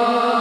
Oh.